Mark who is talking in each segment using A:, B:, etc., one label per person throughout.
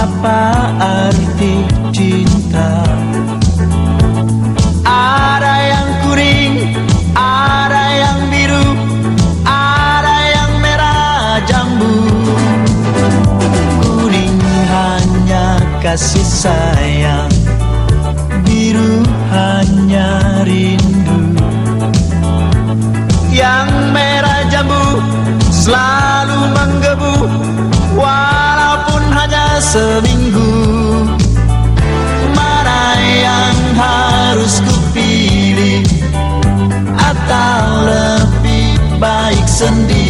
A: apa arti cinta? Ada yang kuning, ada yang biru Ada yang merah jambu. Kuning hanya kasih sayang. Seminggu. Mana yang harus kupilih? Atau lebih baik sendiri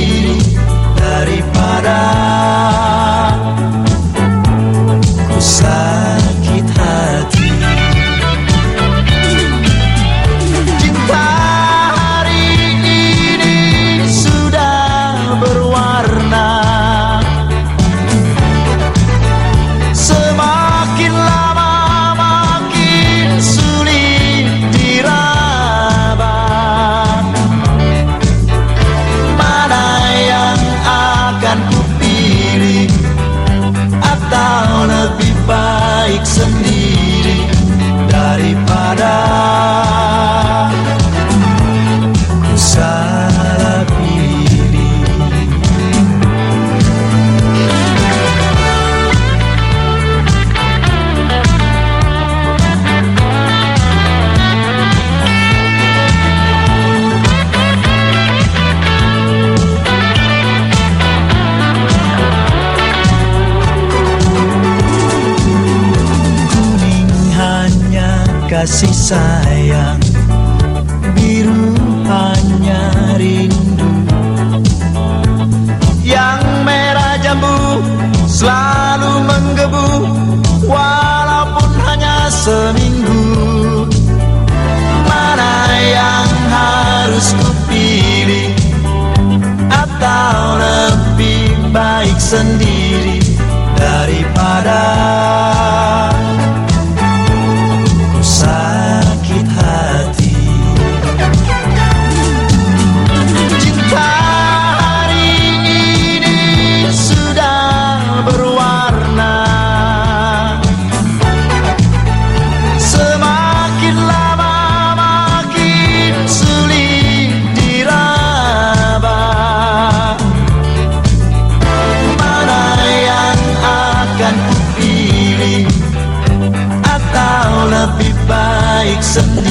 A: kasih sayang. Biru hanya rindu. Yang merah jambu selalu menggebu walaupun hanya seminggu. Mana yang harus kupilih? Atau lebih baik sendiri daripada kupilih Atau lebih baik sendiri